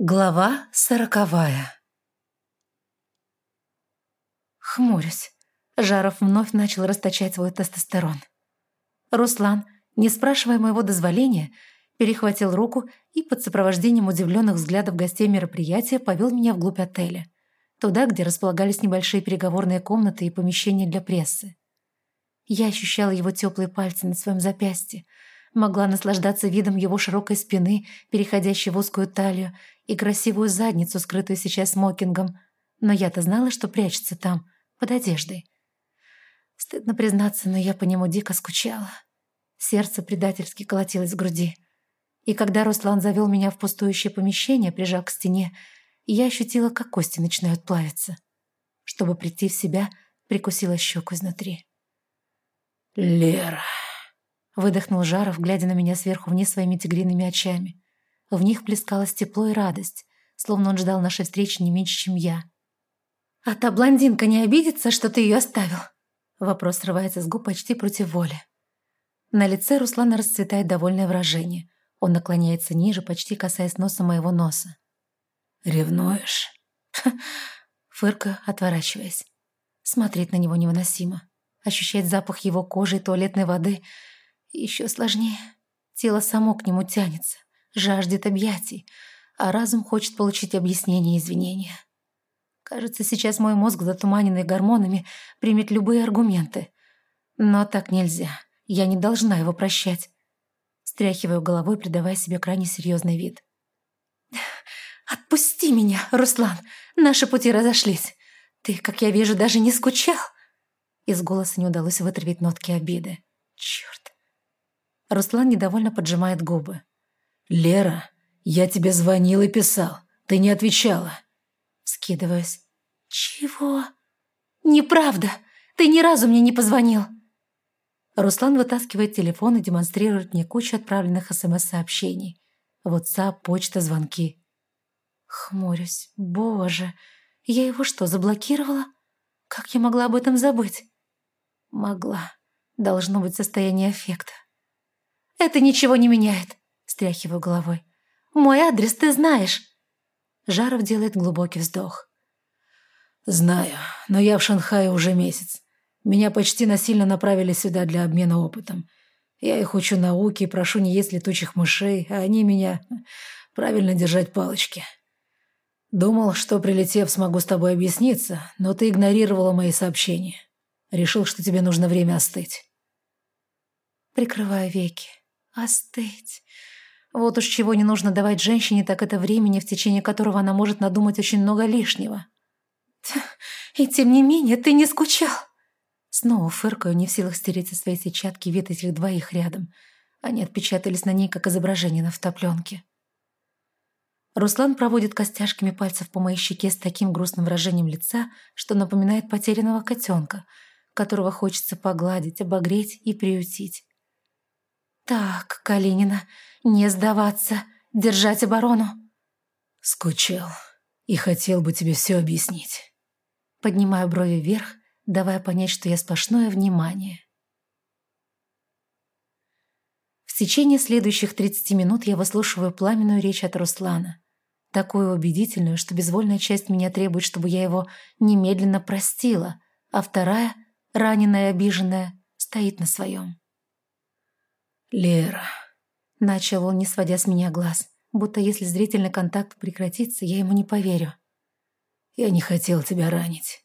Глава сороковая Хмурюсь. Жаров вновь начал расточать свой тестостерон. Руслан, не спрашивая моего дозволения, перехватил руку и под сопровождением удивленных взглядов гостей мероприятия повел меня вглубь отеля, туда, где располагались небольшие переговорные комнаты и помещения для прессы. Я ощущала его теплые пальцы на своем запястье, могла наслаждаться видом его широкой спины, переходящей в узкую талию, и красивую задницу, скрытую сейчас смокингом. Но я-то знала, что прячется там, под одеждой. Стыдно признаться, но я по нему дико скучала. Сердце предательски колотилось в груди. И когда Руслан завел меня в пустующее помещение, прижав к стене, я ощутила, как кости начинают плавиться. Чтобы прийти в себя, прикусила щеку изнутри. «Лера!» Выдохнул Жаров, глядя на меня сверху вниз своими тигриными очами. В них плескалось тепло и радость, словно он ждал нашей встречи не меньше, чем я. «А та блондинка не обидится, что ты ее оставил?» Вопрос срывается с губ почти против воли. На лице Руслана расцветает довольное выражение. Он наклоняется ниже, почти касаясь носа моего носа. «Ревнуешь?» Фырка, отворачиваясь. Смотреть на него невыносимо. Ощущать запах его кожи и туалетной воды — еще сложнее. Тело само к нему тянется, жаждет объятий, а разум хочет получить объяснение и извинения. Кажется, сейчас мой мозг, затуманенный гормонами, примет любые аргументы. Но так нельзя. Я не должна его прощать. Стряхиваю головой, придавая себе крайне серьезный вид. «Отпусти меня, Руслан! Наши пути разошлись. Ты, как я вижу, даже не скучал!» Из голоса не удалось вытравить нотки обиды. «Черт! Руслан недовольно поджимает губы. «Лера, я тебе звонил и писал. Ты не отвечала». Скидываюсь. «Чего?» «Неправда! Ты ни разу мне не позвонил!» Руслан вытаскивает телефон и демонстрирует мне кучу отправленных СМС-сообщений. WhatsApp, почта, звонки. Хмурюсь. Боже, я его что, заблокировала? Как я могла об этом забыть? Могла. Должно быть состояние аффекта. «Это ничего не меняет», — стряхиваю головой. «Мой адрес ты знаешь». Жаров делает глубокий вздох. «Знаю, но я в Шанхае уже месяц. Меня почти насильно направили сюда для обмена опытом. Я их учу науке и прошу не есть летучих мышей, а они меня правильно держать палочки. Думал, что, прилетев, смогу с тобой объясниться, но ты игнорировала мои сообщения. Решил, что тебе нужно время остыть». Прикрываю веки. Остыть. Вот уж чего не нужно давать женщине, так это времени, в течение которого она может надумать очень много лишнего. И тем не менее ты не скучал. Снова фыркаю, не в силах стереть со своей сетчатки вид этих двоих рядом. Они отпечатались на ней, как изображение на автопленке. Руслан проводит костяшками пальцев по моей щеке с таким грустным выражением лица, что напоминает потерянного котенка, которого хочется погладить, обогреть и приютить. «Так, Калинина, не сдаваться, держать оборону». «Скучал и хотел бы тебе все объяснить». Поднимаю брови вверх, давая понять, что я сплошное внимание. В течение следующих 30 минут я выслушиваю пламенную речь от Руслана. Такую убедительную, что безвольная часть меня требует, чтобы я его немедленно простила, а вторая, раненая и обиженная, стоит на своем. «Лера», — начал он, не сводя с меня глаз, будто если зрительный контакт прекратится, я ему не поверю. «Я не хотел тебя ранить.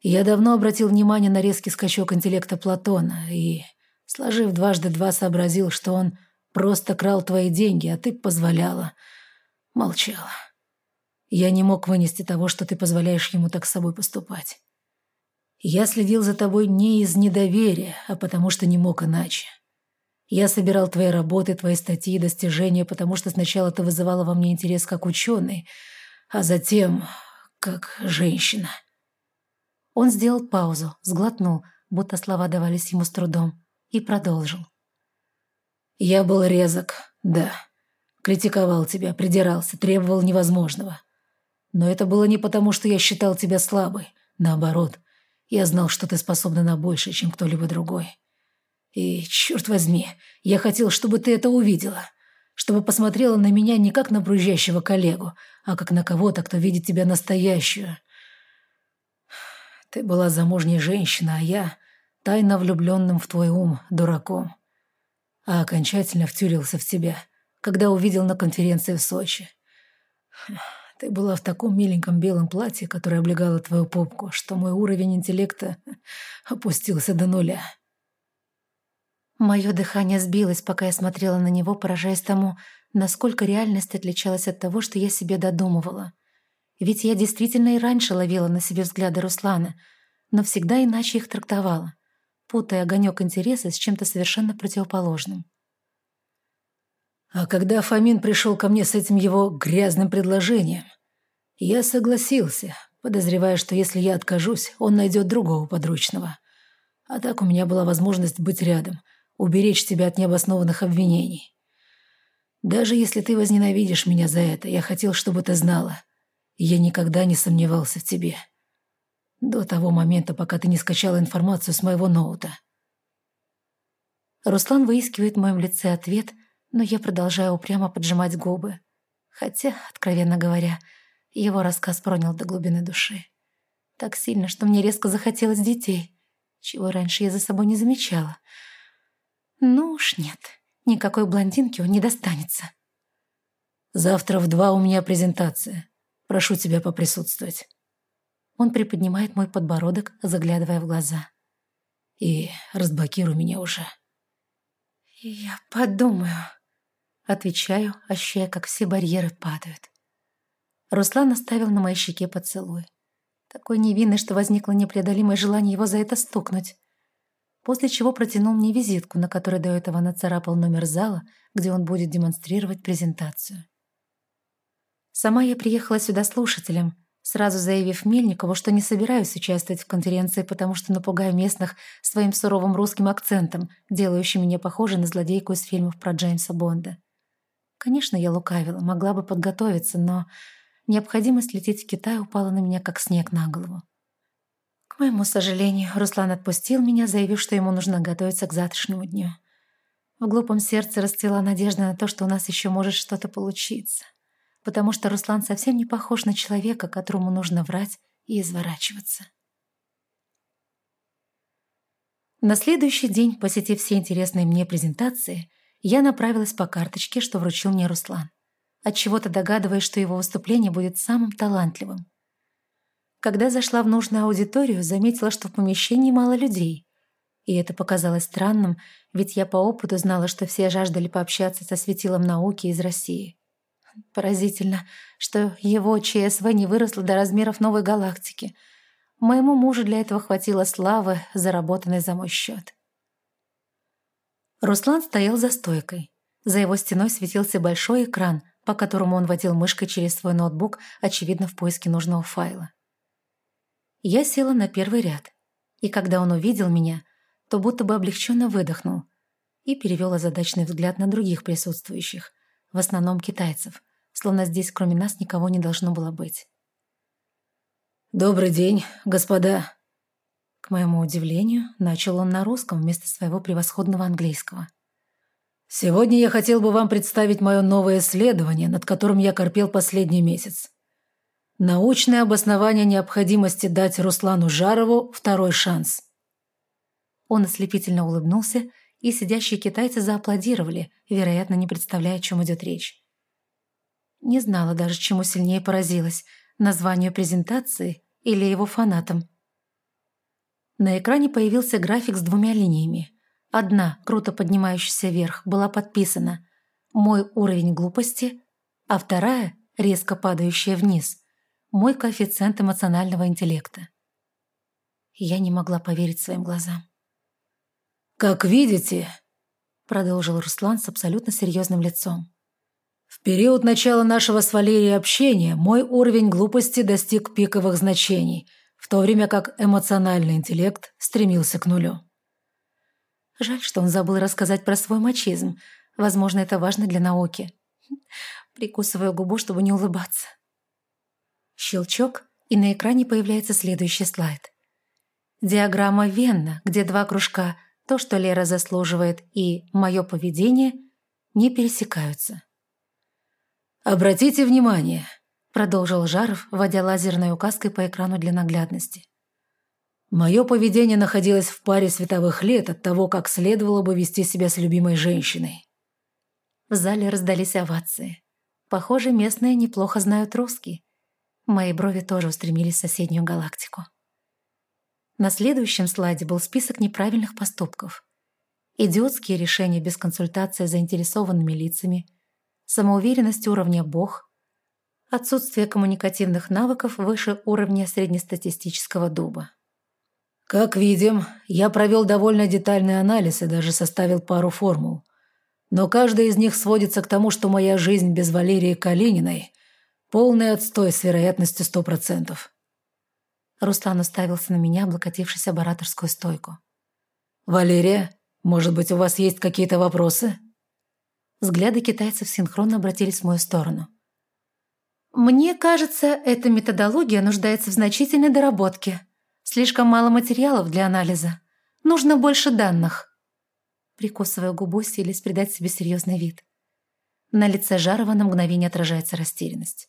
Я давно обратил внимание на резкий скачок интеллекта Платона и, сложив дважды два, сообразил, что он просто крал твои деньги, а ты позволяла. Молчала. Я не мог вынести того, что ты позволяешь ему так с собой поступать. Я следил за тобой не из недоверия, а потому что не мог иначе. Я собирал твои работы, твои статьи достижения, потому что сначала ты вызывала во мне интерес как ученый, а затем как женщина». Он сделал паузу, сглотнул, будто слова давались ему с трудом, и продолжил. «Я был резок, да. Критиковал тебя, придирался, требовал невозможного. Но это было не потому, что я считал тебя слабой. Наоборот, я знал, что ты способна на большее, чем кто-либо другой. И, черт возьми, я хотел, чтобы ты это увидела. чтобы посмотрела на меня не как на брюзжащего коллегу, а как на кого-то, кто видит тебя настоящую. Ты была замужней женщиной, а я — тайно влюбленным в твой ум дураком. А окончательно втюрился в тебя, когда увидел на конференции в Сочи. Ты была в таком миленьком белом платье, которое облегало твою попку, что мой уровень интеллекта опустился до нуля. Мое дыхание сбилось, пока я смотрела на него, поражаясь тому, насколько реальность отличалась от того, что я себе додумывала. Ведь я действительно и раньше ловила на себе взгляды Руслана, но всегда иначе их трактовала, путая огонек интереса с чем-то совершенно противоположным. А когда Фомин пришел ко мне с этим его грязным предложением, я согласился, подозревая, что если я откажусь, он найдет другого подручного. А так у меня была возможность быть рядом, уберечь тебя от необоснованных обвинений. Даже если ты возненавидишь меня за это, я хотел, чтобы ты знала. Я никогда не сомневался в тебе. До того момента, пока ты не скачала информацию с моего ноута. Руслан выискивает в моем лице ответ – но я продолжаю упрямо поджимать губы. Хотя, откровенно говоря, его рассказ пронял до глубины души. Так сильно, что мне резко захотелось детей, чего раньше я за собой не замечала. Ну уж нет, никакой блондинки он не достанется. «Завтра в два у меня презентация. Прошу тебя поприсутствовать». Он приподнимает мой подбородок, заглядывая в глаза. «И разблокируй меня уже». «Я подумаю», Отвечаю, ощущая, как все барьеры падают. Руслан оставил на моей щеке поцелуй. Такой невинный, что возникло непреодолимое желание его за это стукнуть. После чего протянул мне визитку, на которой до этого нацарапал номер зала, где он будет демонстрировать презентацию. Сама я приехала сюда слушателем, сразу заявив Мельникову, что не собираюсь участвовать в конференции, потому что напугаю местных своим суровым русским акцентом, делающим меня похожей на злодейку из фильмов про Джеймса Бонда. Конечно, я лукавила, могла бы подготовиться, но необходимость лететь в Китай упала на меня, как снег на голову. К моему сожалению, Руслан отпустил меня, заявив, что ему нужно готовиться к завтрашнему дню. В глупом сердце расцвела надежда на то, что у нас еще может что-то получиться. Потому что Руслан совсем не похож на человека, которому нужно врать и изворачиваться. На следующий день, посетив все интересные мне презентации, я направилась по карточке, что вручил мне Руслан, отчего-то догадываясь, что его выступление будет самым талантливым. Когда зашла в нужную аудиторию, заметила, что в помещении мало людей. И это показалось странным, ведь я по опыту знала, что все жаждали пообщаться со светилом науки из России. Поразительно, что его ЧСВ не выросло до размеров новой галактики. Моему мужу для этого хватило славы, заработанной за мой счет. Руслан стоял за стойкой. За его стеной светился большой экран, по которому он водил мышкой через свой ноутбук, очевидно, в поиске нужного файла. Я села на первый ряд, и когда он увидел меня, то будто бы облегченно выдохнул и перевел озадаченный взгляд на других присутствующих, в основном китайцев, словно здесь кроме нас никого не должно было быть. «Добрый день, господа», к моему удивлению, начал он на русском вместо своего превосходного английского. «Сегодня я хотел бы вам представить мое новое исследование, над которым я корпел последний месяц. Научное обоснование необходимости дать Руслану Жарову второй шанс». Он ослепительно улыбнулся, и сидящие китайцы зааплодировали, вероятно, не представляя, о чем идет речь. Не знала даже, чему сильнее поразилась – названию презентации или его фанатам – на экране появился график с двумя линиями. Одна, круто поднимающаяся вверх, была подписана «Мой уровень глупости», а вторая, резко падающая вниз, «Мой коэффициент эмоционального интеллекта». Я не могла поверить своим глазам. «Как видите», — продолжил Руслан с абсолютно серьезным лицом, «в период начала нашего с Валерией общения мой уровень глупости достиг пиковых значений — в то время как эмоциональный интеллект стремился к нулю. Жаль, что он забыл рассказать про свой мачизм. Возможно, это важно для науки. Прикусываю губу, чтобы не улыбаться. Щелчок, и на экране появляется следующий слайд. Диаграмма Венна, где два кружка «То, что Лера заслуживает» и «Мое поведение» не пересекаются. «Обратите внимание», — продолжил Жаров, водя лазерной указкой по экрану для наглядности. «Мое поведение находилось в паре световых лет от того, как следовало бы вести себя с любимой женщиной». В зале раздались овации. Похоже, местные неплохо знают русский. Мои брови тоже устремились в соседнюю галактику. На следующем слайде был список неправильных поступков. Идиотские решения без консультации с заинтересованными лицами, самоуверенность уровня «бог», отсутствие коммуникативных навыков выше уровня среднестатистического дуба. Как видим, я провел довольно детальный анализ и даже составил пару формул. Но каждая из них сводится к тому, что моя жизнь без Валерии Калининой – полный отстой с вероятностью сто процентов. Руслан уставился на меня, облокотившись об ораторскую стойку. «Валерия, может быть, у вас есть какие-то вопросы?» Взгляды китайцев синхронно обратились в мою сторону. «Мне кажется, эта методология нуждается в значительной доработке. Слишком мало материалов для анализа. Нужно больше данных». Прикусывая губу, силясь придать себе серьезный вид. На лице Жарова на мгновение отражается растерянность.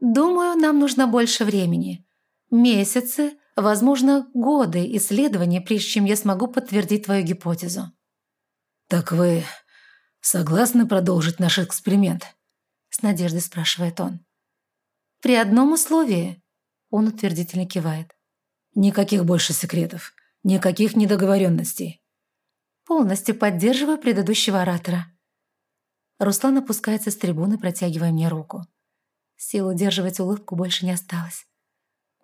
«Думаю, нам нужно больше времени. Месяцы, возможно, годы исследований, прежде чем я смогу подтвердить твою гипотезу». «Так вы согласны продолжить наш эксперимент?» С надеждой спрашивает он. «При одном условии», — он утвердительно кивает. «Никаких больше секретов, никаких недоговоренностей». «Полностью поддерживаю предыдущего оратора». Руслан опускается с трибуны, протягивая мне руку. Сил удерживать улыбку больше не осталось.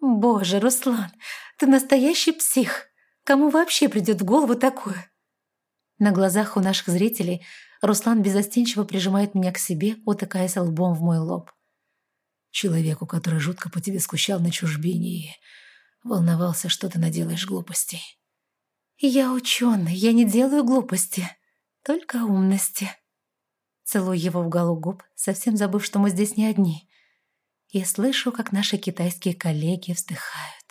«Боже, Руслан, ты настоящий псих! Кому вообще придет в голову такое?» На глазах у наших зрителей Руслан безостенчиво прижимает меня к себе, утыкаясь лбом в мой лоб. «Человеку, который жутко по тебе скучал на чужбине и волновался, что ты наделаешь глупостей». «Я ученый, я не делаю глупости, только умности». Целую его в уголок губ, совсем забыв, что мы здесь не одни – и слышу, как наши китайские коллеги вздыхают.